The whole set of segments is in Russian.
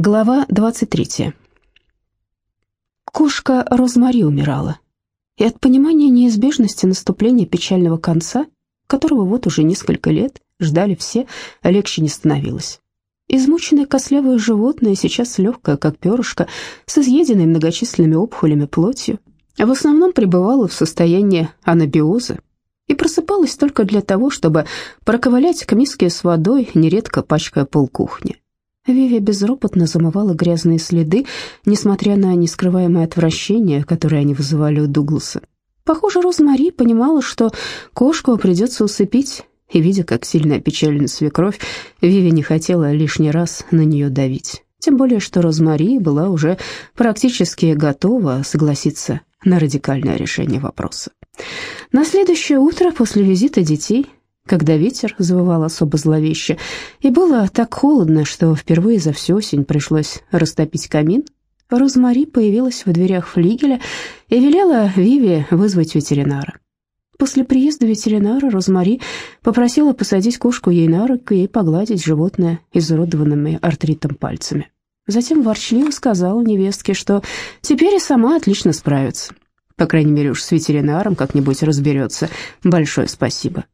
Глава 23. Кошка Розмари умирала, и от понимания неизбежности наступления печального конца, которого вот уже несколько лет ждали все, легче не становилось. Измученное кослявое животное, сейчас легкое, как перышко, с изъеденной многочисленными опухолями плотью, в основном пребывало в состоянии анабиоза и просыпалось только для того, чтобы проковылять к миске с водой, нередко пачкая полкухни. Вивия безропотно замывала грязные следы, несмотря на нескрываемое отвращение, которое они вызывали у Дугласа. Похоже, Розмари понимала, что кошку придется усыпить, и, видя, как сильно опечалена свекровь, Виви не хотела лишний раз на нее давить. Тем более, что Розмари была уже практически готова согласиться на радикальное решение вопроса. На следующее утро после визита детей когда ветер завывал особо зловеще, и было так холодно, что впервые за всю осень пришлось растопить камин, Розмари появилась в дверях флигеля и велела Виве вызвать ветеринара. После приезда ветеринара Розмари попросила посадить кошку ей на руку и погладить животное изуродованными артритом пальцами. Затем ворчливо сказала невестке, что теперь и сама отлично справится. По крайней мере, уж с ветеринаром как-нибудь разберется. Большое спасибо.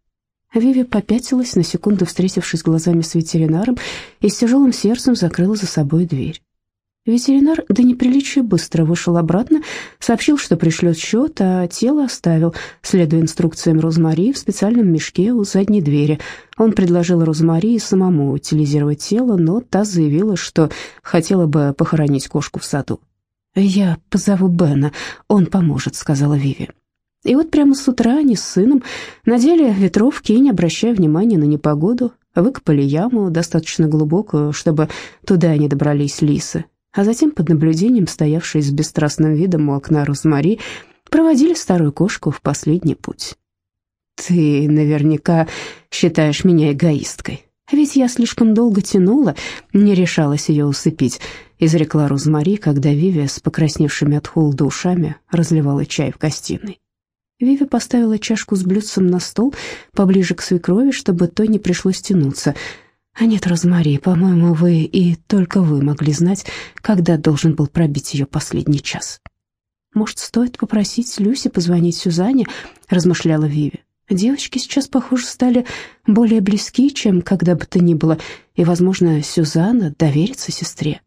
Виви попятилась, на секунду встретившись глазами с ветеринаром, и с тяжелым сердцем закрыла за собой дверь. Ветеринар до неприличия быстро вышел обратно, сообщил, что пришлет счет, а тело оставил, следуя инструкциям Розмари в специальном мешке у задней двери. Он предложил Розмари самому утилизировать тело, но та заявила, что хотела бы похоронить кошку в саду. «Я позову Бена, он поможет», — сказала Виви. И вот прямо с утра они с сыном надели ветровки и, не обращая внимания на непогоду, выкопали яму достаточно глубокую, чтобы туда не добрались лисы, а затем под наблюдением, стоявшей с бесстрастным видом у окна Розмари, проводили старую кошку в последний путь. «Ты наверняка считаешь меня эгоисткой, ведь я слишком долго тянула, не решалась ее усыпить», изрекла Розмари, когда Вивия с покрасневшими от холода ушами разливала чай в гостиной. Виви поставила чашку с блюдцем на стол поближе к свекрови, чтобы той не пришлось тянуться. «А нет, Розмари, по-моему, вы и только вы могли знать, когда должен был пробить ее последний час». «Может, стоит попросить Люси позвонить Сюзанне?» — размышляла Виви. «Девочки сейчас, похоже, стали более близки, чем когда бы то ни было, и, возможно, Сюзанна доверится сестре».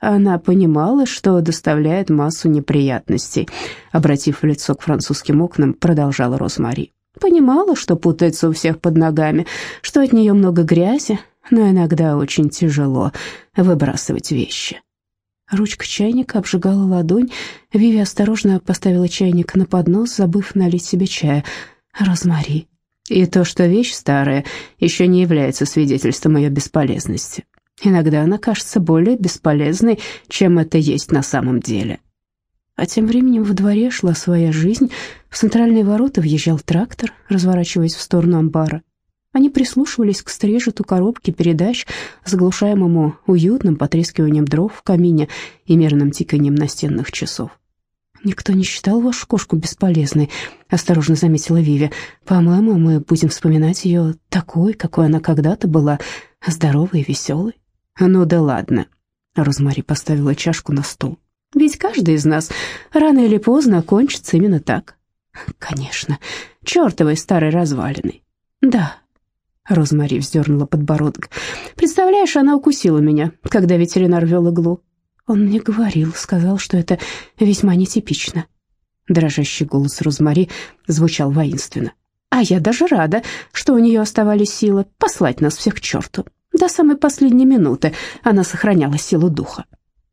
Она понимала, что доставляет массу неприятностей. Обратив лицо к французским окнам, продолжала Розмари. Понимала, что путается у всех под ногами, что от нее много грязи, но иногда очень тяжело выбрасывать вещи. Ручка чайника обжигала ладонь. Виви осторожно поставила чайник на поднос, забыв налить себе чая. «Розмари». И то, что вещь старая, еще не является свидетельством ее бесполезности. Иногда она кажется более бесполезной, чем это есть на самом деле. А тем временем во дворе шла своя жизнь. В центральные ворота въезжал трактор, разворачиваясь в сторону амбара. Они прислушивались к стрежету коробки передач, заглушаемому уютным потрескиванием дров в камине и мерным тиканием настенных часов. «Никто не считал вашу кошку бесполезной», — осторожно заметила Виви. «По-моему, мы будем вспоминать ее такой, какой она когда-то была, здоровой и веселой». «Ну да ладно», — Розмари поставила чашку на стол. «Ведь каждый из нас рано или поздно кончится именно так». «Конечно, чертовой старой развалиной». «Да», — Розмари вздернула подбородок. «Представляешь, она укусила меня, когда ветеринар вел иглу. Он мне говорил, сказал, что это весьма нетипично». Дрожащий голос Розмари звучал воинственно. «А я даже рада, что у нее оставались силы послать нас всех к черту. До самой последней минуты она сохраняла силу духа.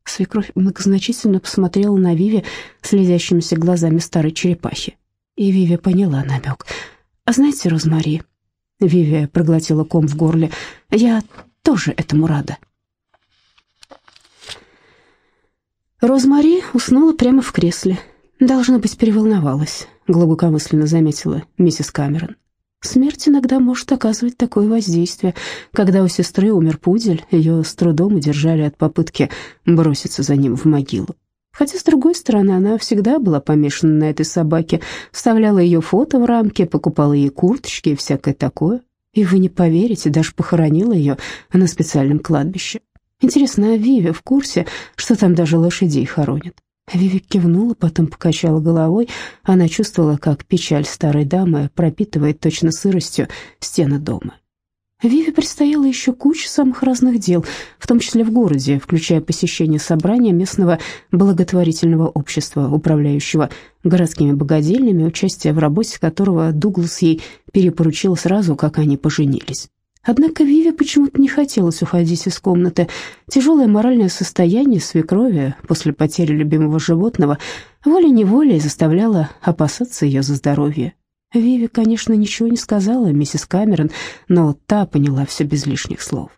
Свекровь многозначительно посмотрела на Виви слезящимися глазами старой черепахи. И Виви поняла намек. «А знаете, Розмари...» Виви проглотила ком в горле. «Я тоже этому рада». Розмари уснула прямо в кресле. Должно быть, переволновалась, глубокомысленно заметила миссис Камерон. Смерть иногда может оказывать такое воздействие. Когда у сестры умер пудель, ее с трудом удержали от попытки броситься за ним в могилу. Хотя, с другой стороны, она всегда была помешана на этой собаке, вставляла ее фото в рамки, покупала ей курточки и всякое такое. И вы не поверите, даже похоронила ее на специальном кладбище. Интересно, а Виви в курсе, что там даже лошадей хоронят? Виви кивнула, потом покачала головой. Она чувствовала, как печаль старой дамы пропитывает точно сыростью стены дома. Виве предстояло еще куча самых разных дел, в том числе в городе, включая посещение собрания местного благотворительного общества, управляющего городскими богадельнями, участие в работе которого Дуглас ей перепоручил сразу, как они поженились. Однако Виве почему-то не хотелось уходить из комнаты. Тяжелое моральное состояние свекрови после потери любимого животного волей-неволей заставляло опасаться ее за здоровье. Виви, конечно, ничего не сказала миссис Камерон, но та поняла все без лишних слов.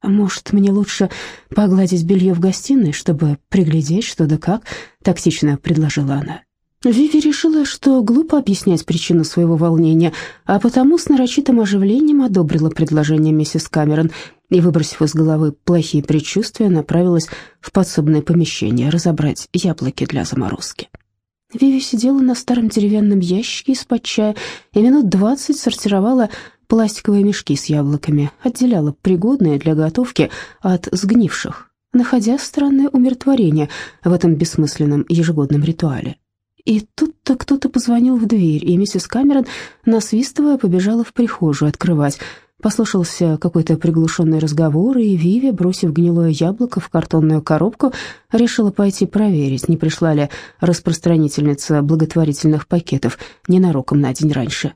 «Может, мне лучше погладить белье в гостиной, чтобы приглядеть, что да как?» — тактично предложила она. Виви решила, что глупо объяснять причину своего волнения, а потому с нарочитым оживлением одобрила предложение миссис Камерон и, выбросив из головы плохие предчувствия, направилась в подсобное помещение разобрать яблоки для заморозки. Виви сидела на старом деревянном ящике из-под чая и минут двадцать сортировала пластиковые мешки с яблоками, отделяла пригодные для готовки от сгнивших, находя странное умиротворение в этом бессмысленном ежегодном ритуале. И тут-то кто-то позвонил в дверь, и миссис Камерон, насвистывая, побежала в прихожую открывать – Послышался какой-то приглушенный разговор, и Виви, бросив гнилое яблоко в картонную коробку, решила пойти проверить, не пришла ли распространительница благотворительных пакетов ненароком на день раньше.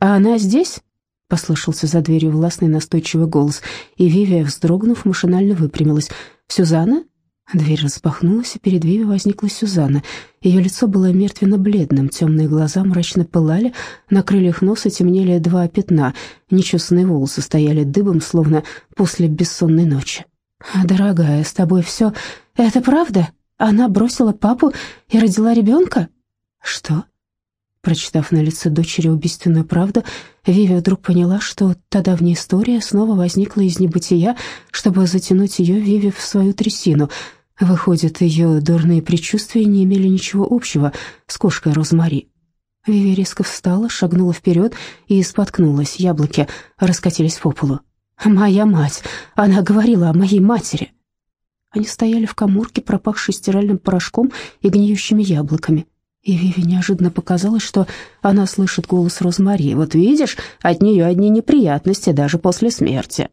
«А она здесь?» — послышался за дверью властный настойчивый голос, и Виви, вздрогнув, машинально выпрямилась. «Сюзанна?» Дверь распахнулась, и перед Виви возникла Сюзанна. Ее лицо было мертвенно-бледным, темные глаза мрачно пылали, на крыльях носа темнели два пятна, нечесанные волосы стояли дыбом, словно после бессонной ночи. «Дорогая, с тобой все... Это правда? Она бросила папу и родила ребенка?» «Что?» Прочитав на лице дочери убийственную правду, Виви вдруг поняла, что та давняя история снова возникла из небытия, чтобы затянуть ее, Виви, в свою трясину. Выходит, ее дурные предчувствия не имели ничего общего с кошкой Розмари. Виви резко встала, шагнула вперед и споткнулась. Яблоки раскатились по полу. «Моя мать! Она говорила о моей матери!» Они стояли в коморке, пропахшей стиральным порошком и гниющими яблоками. И Виви неожиданно показалось, что она слышит голос Розмари. «Вот видишь, от нее одни неприятности даже после смерти».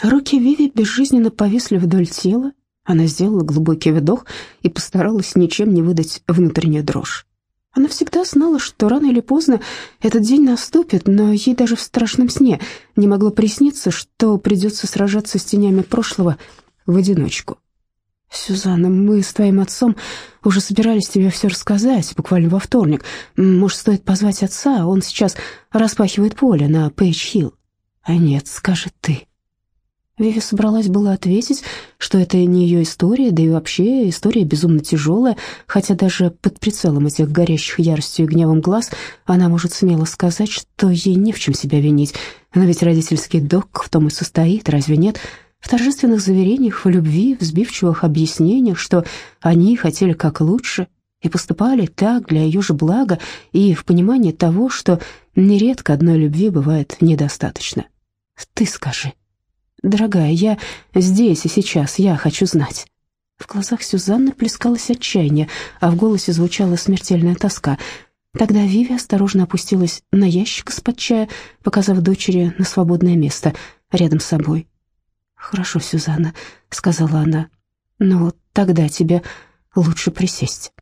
Руки Виви безжизненно повисли вдоль тела. Она сделала глубокий вдох и постаралась ничем не выдать внутреннюю дрожь. Она всегда знала, что рано или поздно этот день наступит, но ей даже в страшном сне не могло присниться, что придется сражаться с тенями прошлого в одиночку. «Сюзанна, мы с твоим отцом уже собирались тебе все рассказать, буквально во вторник. Может, стоит позвать отца, он сейчас распахивает поле на Пейдж-Хилл». «А нет, скажи ты». Виви собралась было ответить, что это не ее история, да и вообще история безумно тяжелая, хотя даже под прицелом этих горящих яростью и гневом глаз она может смело сказать, что ей не в чем себя винить. Но ведь родительский долг в том и состоит, разве нет?» В торжественных заверениях в любви, в сбивчивых объяснениях, что они хотели как лучше и поступали так для ее же блага, и в понимании того, что нередко одной любви бывает недостаточно. Ты скажи. Дорогая, я здесь и сейчас, я хочу знать. В глазах Сюзанны плескалось отчаяние, а в голосе звучала смертельная тоска. Тогда Виви осторожно опустилась на ящик из-под чая, показав дочери на свободное место рядом с собой. «Хорошо, Сюзанна», — сказала она, — «но тогда тебе лучше присесть».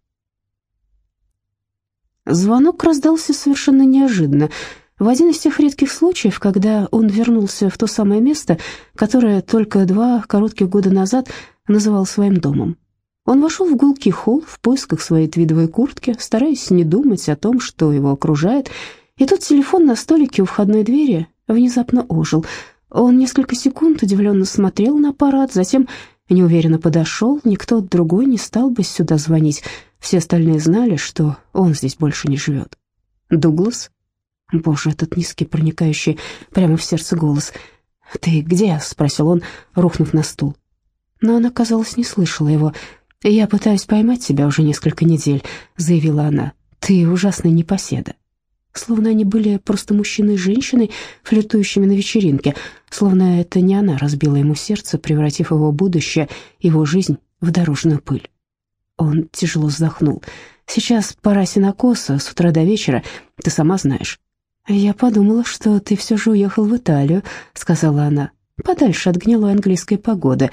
Звонок раздался совершенно неожиданно, в один из тех редких случаев, когда он вернулся в то самое место, которое только два коротких года назад называл своим домом. Он вошел в гулкий холл в поисках своей твидовой куртки, стараясь не думать о том, что его окружает, и тут телефон на столике у входной двери внезапно ожил — он несколько секунд удивленно смотрел на аппарат, затем неуверенно подошел. Никто другой не стал бы сюда звонить. Все остальные знали, что он здесь больше не живет. «Дуглас?» Боже, этот низкий, проникающий прямо в сердце голос. «Ты где?» — спросил он, рухнув на стул. Но она, казалось, не слышала его. «Я пытаюсь поймать тебя уже несколько недель», — заявила она. «Ты ужасный непоседа». Словно они были просто мужчиной и женщиной, флиртующими на вечеринке, словно это не она разбила ему сердце, превратив его будущее, его жизнь в дорожную пыль. Он тяжело вздохнул. «Сейчас пора синокоса, с утра до вечера, ты сама знаешь». «Я подумала, что ты все же уехал в Италию», — сказала она, — «подальше от гнилой английской погоды».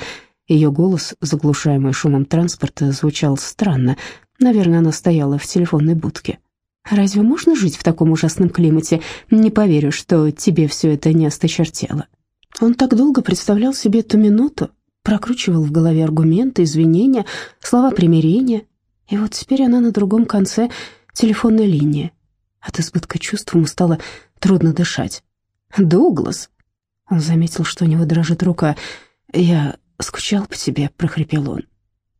Ее голос, заглушаемый шумом транспорта, звучал странно. Наверное, она стояла в телефонной будке. Разве можно жить в таком ужасном климате? Не поверю, что тебе все это не осточертело». Он так долго представлял себе эту минуту, прокручивал в голове аргументы, извинения, слова примирения. И вот теперь она на другом конце телефонной линии. От избытка чувств ему стало трудно дышать. «Дуглас!» Он заметил, что у него дрожит рука. «Я скучал по тебе», — прохрипел он.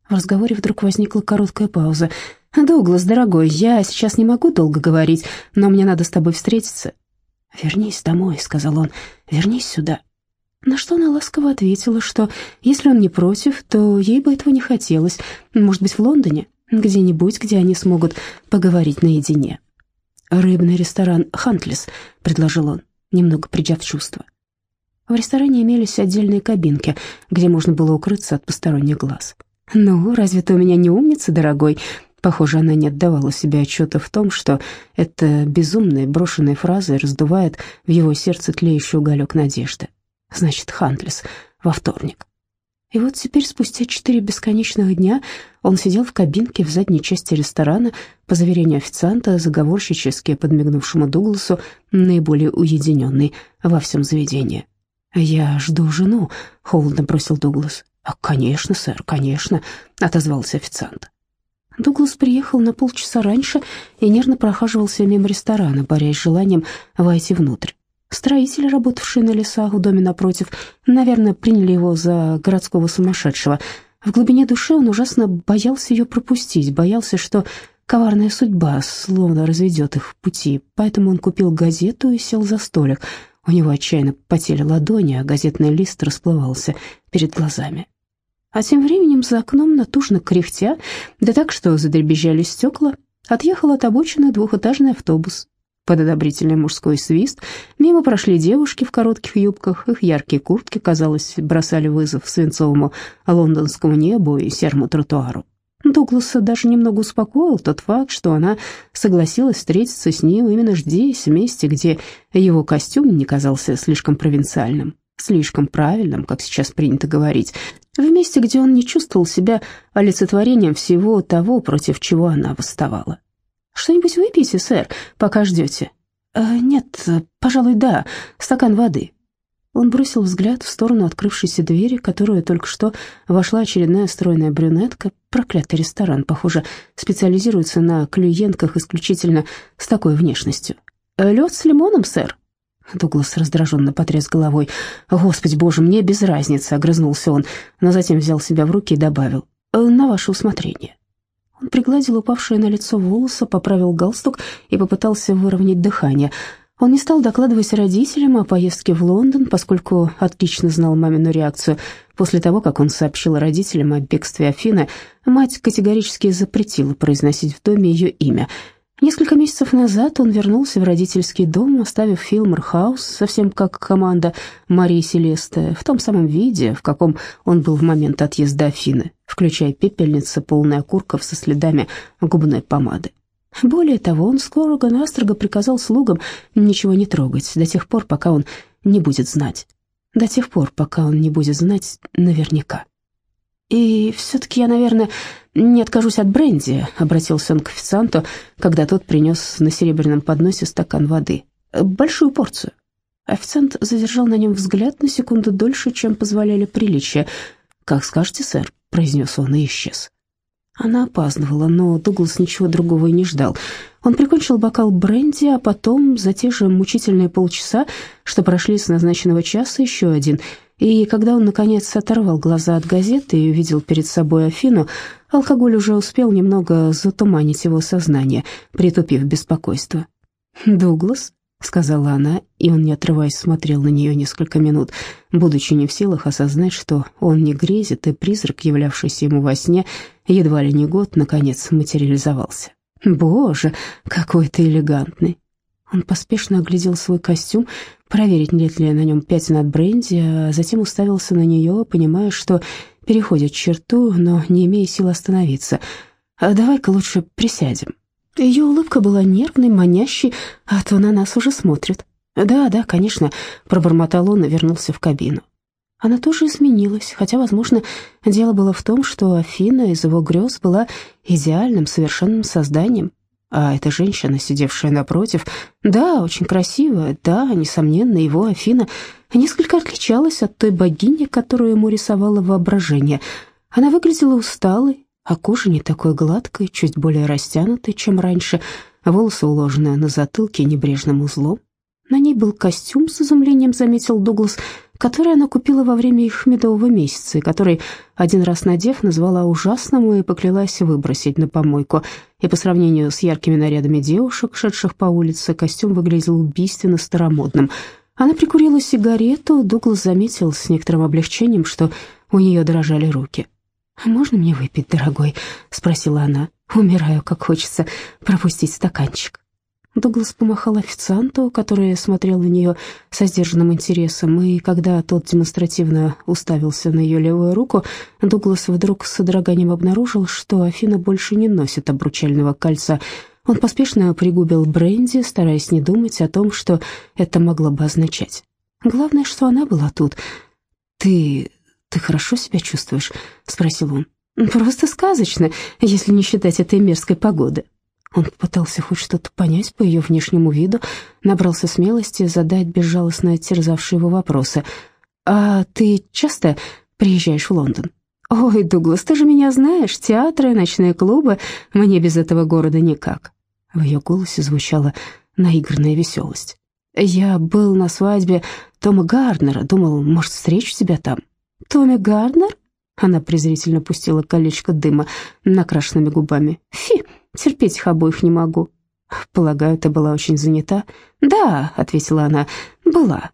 В разговоре вдруг возникла короткая пауза. «Дуглас, дорогой, я сейчас не могу долго говорить, но мне надо с тобой встретиться». «Вернись домой», — сказал он, — «вернись сюда». На что она ласково ответила, что если он не против, то ей бы этого не хотелось. Может быть, в Лондоне, где-нибудь, где они смогут поговорить наедине. «Рыбный ресторан «Хантлис», — предложил он, немного придя в чувство. В ресторане имелись отдельные кабинки, где можно было укрыться от посторонних глаз. «Ну, разве ты у меня не умница, дорогой?» Похоже, она не отдавала себе отчета в том, что эта безумная брошенная фраза раздувает в его сердце тлеющий уголек надежды. Значит, Хантлис во вторник. И вот теперь, спустя четыре бесконечных дня, он сидел в кабинке в задней части ресторана, по заверению официанта, заговорщически подмигнувшему Дугласу, наиболее уединенный во всем заведении. «Я жду жену», — холодно бросил Дуглас. «А, конечно, сэр, конечно», — отозвался официант. Дуглас приехал на полчаса раньше и нервно прохаживался мимо ресторана, борясь с желанием войти внутрь. Строители, работавшие на лесах в доме напротив, наверное, приняли его за городского сумасшедшего. В глубине души он ужасно боялся ее пропустить, боялся, что коварная судьба словно разведет их пути, поэтому он купил газету и сел за столик. У него отчаянно потели ладони, а газетный лист расплывался перед глазами. А тем временем за окном, натужно кряхтя, да так, что задребезжали стекла, отъехал от обочины двухэтажный автобус. Под одобрительный мужской свист мимо прошли девушки в коротких юбках, их яркие куртки, казалось, бросали вызов свинцовому лондонскому небу и серому тротуару. Дугласа даже немного успокоил тот факт, что она согласилась встретиться с ним именно здесь, в месте, где его костюм не казался слишком провинциальным слишком правильным, как сейчас принято говорить, в месте, где он не чувствовал себя олицетворением всего того, против чего она восставала. «Что-нибудь выпейте, сэр, пока ждете?» «Э, «Нет, пожалуй, да, стакан воды». Он бросил взгляд в сторону открывшейся двери, которую только что вошла очередная стройная брюнетка. Проклятый ресторан, похоже, специализируется на клиентках исключительно с такой внешностью. «Лед с лимоном, сэр?» Дуглас раздраженно потряс головой. «Господи боже, мне без разницы», — огрызнулся он, но затем взял себя в руки и добавил. «Э, «На ваше усмотрение». Он пригладил упавшее на лицо волосы, поправил галстук и попытался выровнять дыхание. Он не стал докладывать родителям о поездке в Лондон, поскольку отлично знал мамину реакцию. После того, как он сообщил родителям о бегстве Афины, мать категорически запретила произносить в доме ее имя — Несколько месяцев назад он вернулся в родительский дом, оставив Филмор Хаус, совсем как команда Марии Селесты, в том самом виде, в каком он был в момент отъезда Афины, включая пепельница, полная окурков со следами губной помады. Более того, он скоро-настрого приказал слугам ничего не трогать до тех пор, пока он не будет знать. До тех пор, пока он не будет знать наверняка. «И все-таки я, наверное, не откажусь от бренди», — обратился он к официанту, когда тот принес на серебряном подносе стакан воды. «Большую порцию». Официант задержал на нем взгляд на секунду дольше, чем позволяли приличия. «Как скажете, сэр», — произнес он и исчез. Она опаздывала, но Дуглас ничего другого и не ждал. Он прикончил бокал бренди, а потом, за те же мучительные полчаса, что прошли с назначенного часа, еще один — и когда он, наконец, оторвал глаза от газеты и увидел перед собой Афину, алкоголь уже успел немного затуманить его сознание, притупив беспокойство. «Дуглас», — сказала она, и он, не отрываясь, смотрел на нее несколько минут, будучи не в силах осознать, что он не грезит, и призрак, являвшийся ему во сне, едва ли не год, наконец материализовался. «Боже, какой ты элегантный!» Он поспешно оглядел свой костюм, проверить, нет ли на нем пятен от бренди, а затем уставился на нее, понимая, что переходит черту, но не имея сил остановиться. «А давай-ка лучше присядем». Ее улыбка была нервной, манящей, а то на нас уже смотрит. «Да, да, конечно», — пробормотал он и вернулся в кабину. Она тоже изменилась, хотя, возможно, дело было в том, что Афина из его грез была идеальным, совершенным созданием, а эта женщина, сидевшая напротив, да, очень красивая, да, несомненно, его Афина несколько отличалась от той богини, которую ему рисовало воображение. Она выглядела усталой, а кожа не такой гладкой, чуть более растянутой, чем раньше, волосы уложены на затылке небрежным узлом. На ней был костюм, с изумлением заметил Дуглас, который она купила во время их медового месяца, и который, один раз надев, назвала ужасным и поклялась выбросить на помойку. И по сравнению с яркими нарядами девушек, шедших по улице, костюм выглядел убийственно старомодным. Она прикурила сигарету, Дуглас заметил с некоторым облегчением, что у нее дрожали руки. «А «Можно мне выпить, дорогой?» — спросила она. «Умираю, как хочется пропустить стаканчик». Дуглас помахал официанту, который смотрел на нее со сдержанным интересом, и когда тот демонстративно уставился на ее левую руку, Дуглас вдруг с содроганием обнаружил, что Афина больше не носит обручального кольца. Он поспешно пригубил бренди, стараясь не думать о том, что это могло бы означать. Главное, что она была тут. «Ты... ты хорошо себя чувствуешь?» — спросил он. «Просто сказочно, если не считать этой мерзкой погоды». Он пытался хоть что-то понять по ее внешнему виду, набрался смелости задать безжалостно терзавшие его вопросы. «А ты часто приезжаешь в Лондон?» «Ой, Дуглас, ты же меня знаешь, театры, ночные клубы, мне без этого города никак». В ее голосе звучала наигранная веселость. «Я был на свадьбе Тома Гарднера, думал, может, встречу тебя там». «Томми Гарднер?» Она презрительно пустила колечко дыма накрашенными губами. «Фи, терпеть их обоих не могу». «Полагаю, ты была очень занята?» «Да», — ответила она, — «была».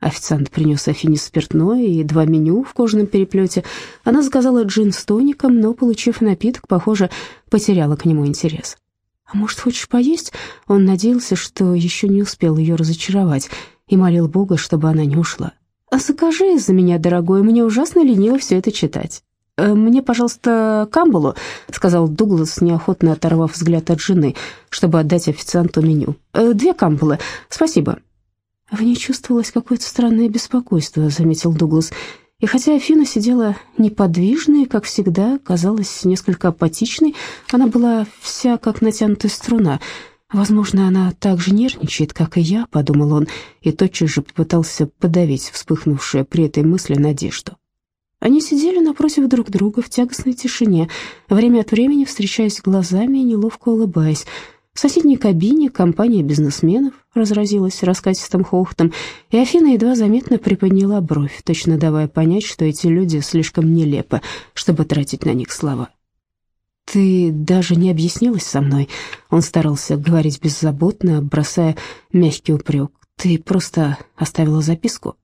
Официант принес Афине спиртное и два меню в кожаном переплете. Она заказала джин с тоником, но, получив напиток, похоже, потеряла к нему интерес. «А может, хочешь поесть?» Он надеялся, что еще не успел ее разочаровать, и молил Бога, чтобы она не ушла. «А закажи за меня, дорогой, мне ужасно лениво все это читать». Э, «Мне, пожалуйста, камбалу», — сказал Дуглас, неохотно оторвав взгляд от жены, чтобы отдать официанту меню. «Э, «Две камбалы, спасибо». В ней чувствовалось какое-то странное беспокойство, заметил Дуглас. И хотя Афина сидела неподвижной, как всегда, казалась несколько апатичной, она была вся как натянутая струна — «Возможно, она так же нервничает, как и я», — подумал он, и тотчас же попытался подавить вспыхнувшую при этой мысли надежду. Они сидели напротив друг друга в тягостной тишине, время от времени встречаясь глазами и неловко улыбаясь. В соседней кабине компания бизнесменов разразилась раскатистым хохотом, и Афина едва заметно приподняла бровь, точно давая понять, что эти люди слишком нелепы, чтобы тратить на них слова. «Ты даже не объяснилась со мной?» Он старался говорить беззаботно, бросая мягкий упрек. «Ты просто оставила записку?»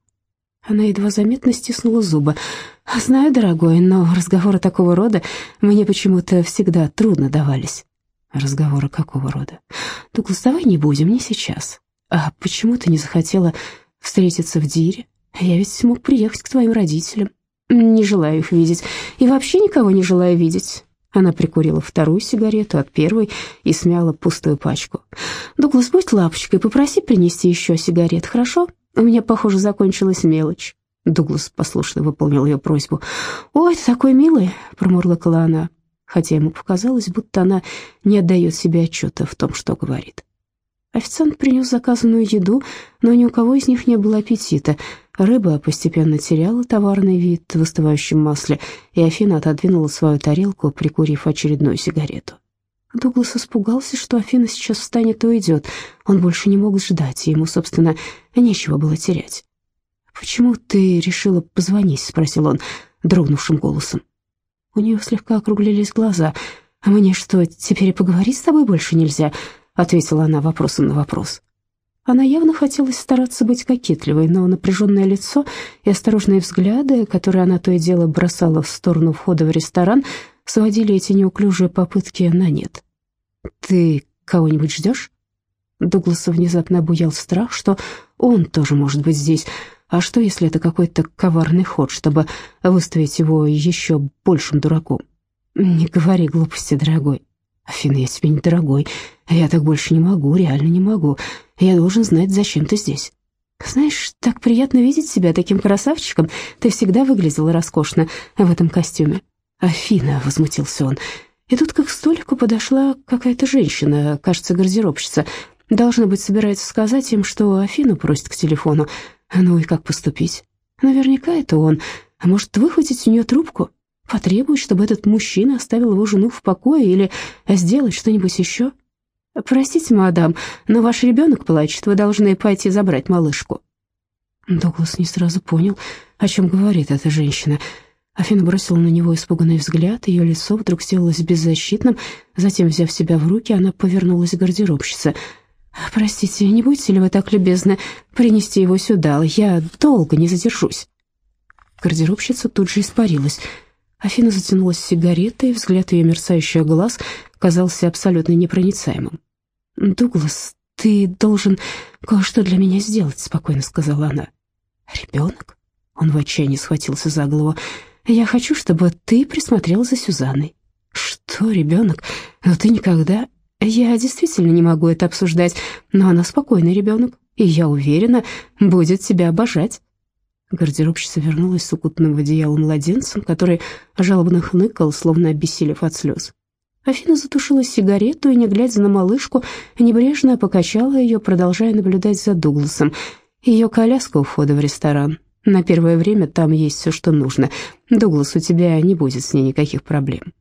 Она едва заметно стиснула зубы. «Знаю, дорогой, но разговоры такого рода мне почему-то всегда трудно давались». «Разговоры какого рода?» «Дуглас, давай не будем, не сейчас. А почему ты не захотела встретиться в Дире? Я ведь мог приехать к твоим родителям. Не желаю их видеть. И вообще никого не желаю видеть. Она прикурила вторую сигарету от первой и смяла пустую пачку. «Дуглас, будь лапочкой, попроси принести еще сигарет, хорошо? У меня, похоже, закончилась мелочь». Дуглас послушно выполнил ее просьбу. «Ой, ты такой милый!» — промурлыкала она, хотя ему показалось, будто она не отдает себе отчета в том, что говорит. Официант принес заказанную еду, но ни у кого из них не было аппетита. Рыба постепенно теряла товарный вид в остывающем масле, и Афина отодвинула свою тарелку, прикурив очередную сигарету. Дуглас испугался, что Афина сейчас встанет и уйдет. Он больше не мог ждать, и ему, собственно, нечего было терять. «Почему ты решила позвонить?» — спросил он дрогнувшим голосом. У нее слегка округлились глаза. «А мне что, теперь и поговорить с тобой больше нельзя?» — ответила она вопросом на вопрос. Она явно хотела стараться быть кокетливой, но напряженное лицо и осторожные взгляды, которые она то и дело бросала в сторону входа в ресторан, сводили эти неуклюжие попытки на нет. «Ты кого-нибудь ждешь?» Дугласа внезапно обуял страх, что он тоже может быть здесь. А что, если это какой-то коварный ход, чтобы выставить его еще большим дураком? Не говори глупости, дорогой. Афина, я тебе не дорогой. Я так больше не могу, реально не могу. Я должен знать, зачем ты здесь. Знаешь, так приятно видеть себя таким красавчиком. Ты всегда выглядела роскошно в этом костюме. Афина, возмутился он. И тут как к столику подошла какая-то женщина, кажется, гардеробщица. Должно быть, собирается сказать им, что Афину просит к телефону. Ну и как поступить? Наверняка это он. А может, выхватить у нее трубку? Потребовать, чтобы этот мужчина оставил его жену в покое или сделать что-нибудь еще? «Простите, мадам, но ваш ребенок плачет, вы должны пойти забрать малышку». Дуглас не сразу понял, о чем говорит эта женщина. Афина бросила на него испуганный взгляд, ее лицо вдруг сделалось беззащитным, затем, взяв себя в руки, она повернулась к гардеробщице. «Простите, не будете ли вы так любезны принести его сюда? Я долго не задержусь». Гардеробщица тут же испарилась. Афина затянулась сигаретой, взгляд ее мерцающих глаз казался абсолютно непроницаемым. «Дуглас, ты должен кое-что для меня сделать», — спокойно сказала она. «Ребенок?» — он в отчаянии схватился за голову. «Я хочу, чтобы ты присмотрел за Сюзанной». «Что, ребенок? Но ты никогда...» «Я действительно не могу это обсуждать, но она спокойный ребенок, и я уверена, будет тебя обожать». Гардеробщица вернулась с укутанным в одеяло младенцем, который жалобно хныкал, словно обессилев от слез. Афина затушила сигарету и, не глядя на малышку, небрежно покачала ее, продолжая наблюдать за Дугласом. Ее коляска у входа в ресторан. На первое время там есть все, что нужно. Дуглас, у тебя не будет с ней никаких проблем.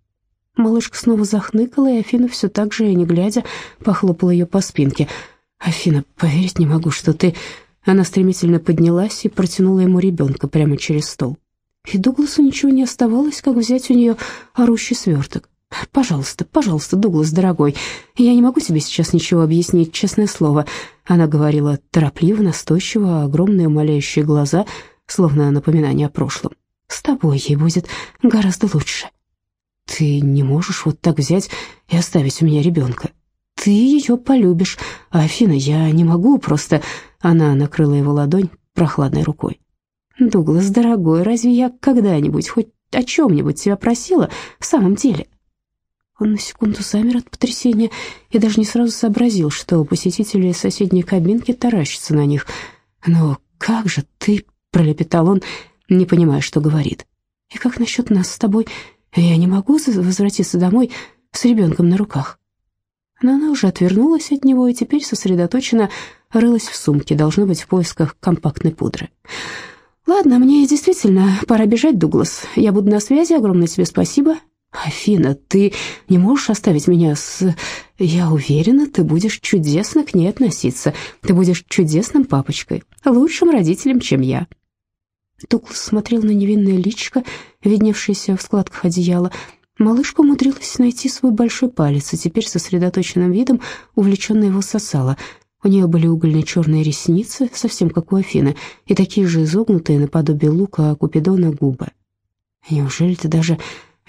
Малышка снова захныкала, и Афина все так же, не глядя, похлопала ее по спинке. «Афина, поверить не могу, что ты...» Она стремительно поднялась и протянула ему ребенка прямо через стол. И Дугласу ничего не оставалось, как взять у нее орущий сверток. «Пожалуйста, пожалуйста, Дуглас, дорогой, я не могу тебе сейчас ничего объяснить, честное слово». Она говорила торопливо, настойчиво, огромные умоляющие глаза, словно напоминание о прошлом. «С тобой ей будет гораздо лучше». «Ты не можешь вот так взять и оставить у меня ребенка. Ты ее полюбишь. Афина, я не могу просто...» Она накрыла его ладонь прохладной рукой. «Дуглас, дорогой, разве я когда-нибудь хоть о чем-нибудь тебя просила в самом деле?» Он на секунду замер от потрясения и даже не сразу сообразил, что посетители соседней кабинки таращатся на них. «Но как же ты?» — пролепетал он, не понимая, что говорит. «И как насчет нас с тобой? Я не могу возвратиться домой с ребенком на руках». Но она уже отвернулась от него и теперь сосредоточенно рылась в сумке, должно быть, в поисках компактной пудры. «Ладно, мне действительно пора бежать, Дуглас. Я буду на связи, огромное тебе спасибо. «Афина, ты не можешь оставить меня с... Я уверена, ты будешь чудесно к ней относиться. Ты будешь чудесным папочкой, лучшим родителем, чем я». Дуглас смотрел на невинное личико, видневшееся в складках одеяла. Малышка умудрилась найти свой большой палец, и теперь сосредоточенным видом увлеченно его сосала. У нее были угольно-черные ресницы, совсем как у Афины, и такие же изогнутые наподобие лука Купидона губы. «Неужели ты даже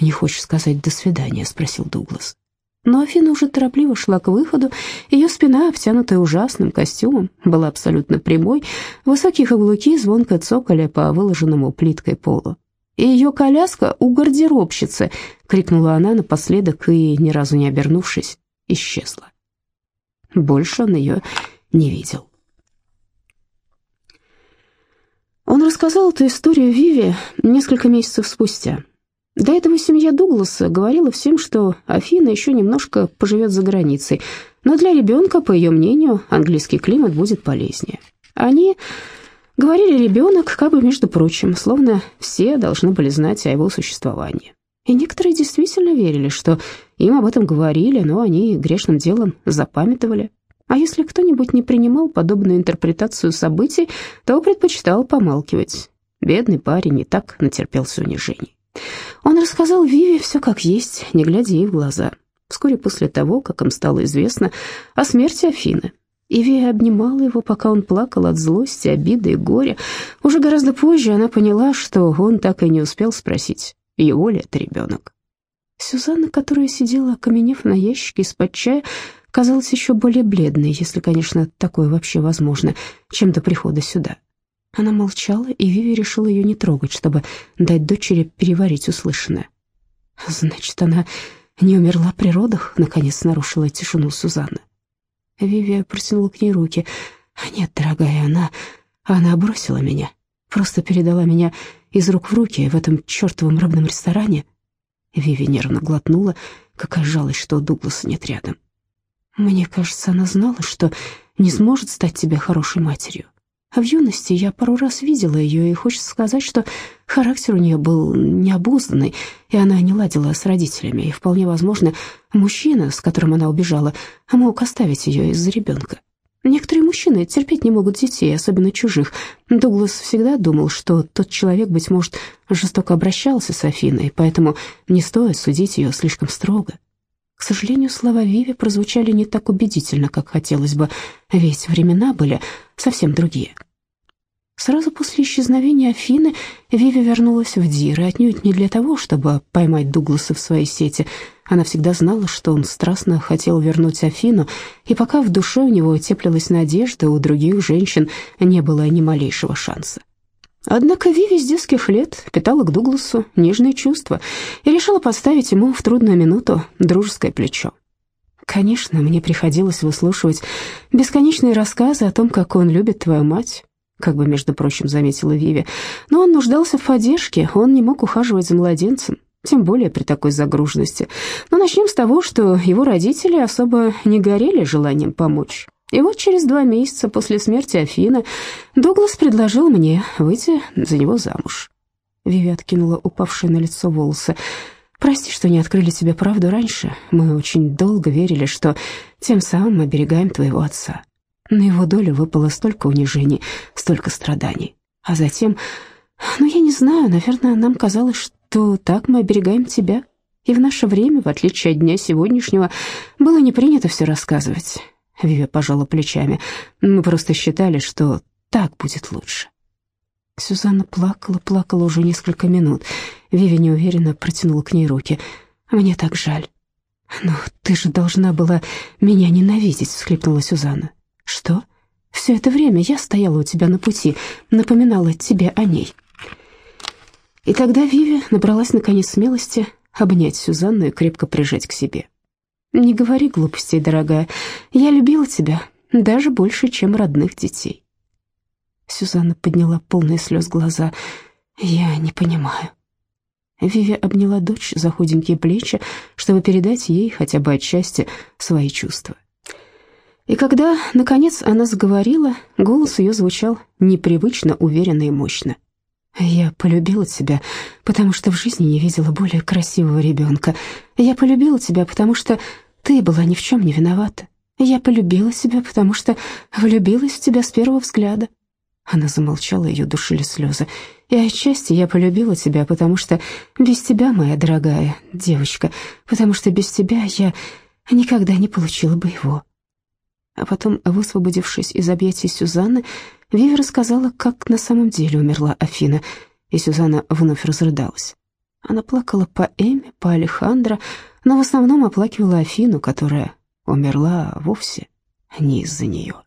«Не хочешь сказать «до свидания»?» — спросил Дуглас. Но Афина уже торопливо шла к выходу. Ее спина, обтянутая ужасным костюмом, была абсолютно прямой. Высокие каблуки звонко цокали по выложенному плиткой полу. «И ее коляска у гардеробщицы!» — крикнула она напоследок и, ни разу не обернувшись, исчезла. Больше он ее не видел. Он рассказал эту историю Виве несколько месяцев спустя. До этого семья Дугласа говорила всем, что Афина еще немножко поживет за границей, но для ребенка, по ее мнению, английский климат будет полезнее. Они говорили ребенок, как бы между прочим, словно все должны были знать о его существовании. И некоторые действительно верили, что им об этом говорили, но они грешным делом запамятовали. А если кто-нибудь не принимал подобную интерпретацию событий, то предпочитал помалкивать. Бедный парень не так натерпелся унижений. Он рассказал Виве все как есть, не глядя ей в глаза. Вскоре после того, как им стало известно о смерти Афины. Иви обнимала его, пока он плакал от злости, обиды и горя. Уже гораздо позже она поняла, что он так и не успел спросить, его ли это ребенок. Сюзанна, которая сидела, окаменев на ящике из-под чая, казалась еще более бледной, если, конечно, такое вообще возможно, чем до прихода сюда. Она молчала, и Виви решила ее не трогать, чтобы дать дочери переварить услышанное. «Значит, она не умерла при родах?» — наконец нарушила тишину Сузанна. Виви протянула к ней руки. «Нет, дорогая, она... она бросила меня. Просто передала меня из рук в руки в этом чертовом рыбном ресторане». Виви нервно глотнула. Какая жалость, что Дугласа нет рядом. «Мне кажется, она знала, что не сможет стать тебе хорошей матерью. А в юности я пару раз видела ее, и хочется сказать, что характер у нее был необузданный, и она не ладила с родителями, и вполне возможно, мужчина, с которым она убежала, мог оставить ее из-за ребенка. Некоторые мужчины терпеть не могут детей, особенно чужих. Дуглас всегда думал, что тот человек, быть может, жестоко обращался с Афиной, поэтому не стоит судить ее слишком строго. К сожалению, слова Виви прозвучали не так убедительно, как хотелось бы, ведь времена были совсем другие. Сразу после исчезновения Афины Виви вернулась в Дир, и отнюдь не для того, чтобы поймать Дугласа в своей сети. Она всегда знала, что он страстно хотел вернуть Афину, и пока в душе у него теплилась надежда, у других женщин не было ни малейшего шанса. Однако Виви с детских лет питала к Дугласу нежные чувства и решила подставить ему в трудную минуту дружеское плечо. Конечно, мне приходилось выслушивать бесконечные рассказы о том, как он любит твою мать, как бы, между прочим, заметила Виви, но он нуждался в поддержке, он не мог ухаживать за младенцем, тем более при такой загруженности. Но начнем с того, что его родители особо не горели желанием помочь. И вот через два месяца после смерти Афины Дуглас предложил мне выйти за него замуж. Виви откинула упавшие на лицо волосы. «Прости, что не открыли тебе правду раньше. Мы очень долго верили, что тем самым мы оберегаем твоего отца. На его долю выпало столько унижений, столько страданий. А затем, ну, я не знаю, наверное, нам казалось, что так мы оберегаем тебя. И в наше время, в отличие от дня сегодняшнего, было не принято все рассказывать. Вивя пожала плечами. Мы просто считали, что так будет лучше. Сюзанна плакала, плакала уже несколько минут. Виви неуверенно протянула к ней руки. «Мне так жаль». «Ну, ты же должна была меня ненавидеть», — всхлипнула Сюзанна. «Что? Все это время я стояла у тебя на пути, напоминала тебе о ней». И тогда Виви набралась наконец смелости обнять Сюзанну и крепко прижать к себе. «Не говори глупостей, дорогая. Я любила тебя даже больше, чем родных детей». Сюзанна подняла полные слез глаза. «Я не понимаю». Виви обняла дочь за худенькие плечи, чтобы передать ей хотя бы отчасти свои чувства. И когда, наконец, она заговорила, голос ее звучал непривычно уверенно и мощно. Я полюбила тебя, потому что в жизни не видела более красивого ребенка. Я полюбила тебя, потому что ты была ни в чем не виновата. Я полюбила тебя, потому что влюбилась в тебя с первого взгляда. Она замолчала, ее душили слезы. И отчасти я полюбила тебя, потому что без тебя, моя дорогая девочка, потому что без тебя я никогда не получила бы его. А потом, высвободившись из объятий Сюзанны, Виви рассказала, как на самом деле умерла Афина, и Сюзанна вновь разрыдалась. Она плакала по Эме, по Алехандро, но в основном оплакивала Афину, которая умерла вовсе не из-за нее.